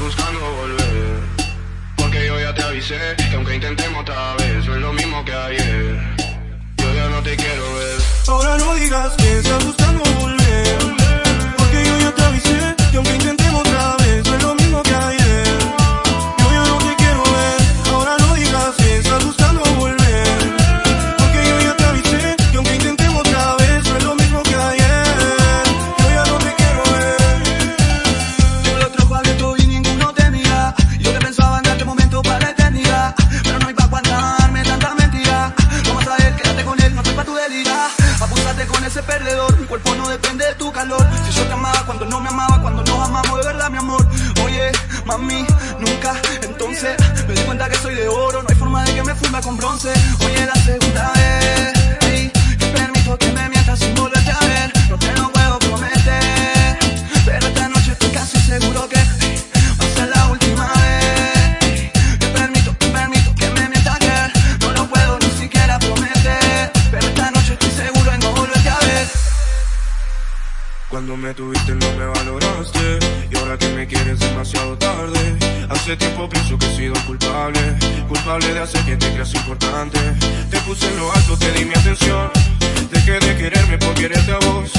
buscando volver. Porque yo ya te avisé que aunque intentemos otra vez, no es lo mismo. cuando no me amaba, cuando nos amamos de verdad, mi amor. Oye, mami, nunca. Entonces me di cuenta que soy de oro, no hay forma de que me funda con bronce. Oye, la segunda Cuando me tuviste no me valoraste Y ahora que me quieres demasiado tarde Hace tiempo pienso que he sido culpable Culpable de hacer que te creas importante. Te puse en lo alto, te di mi atención Dejé de quererme por quererte a vos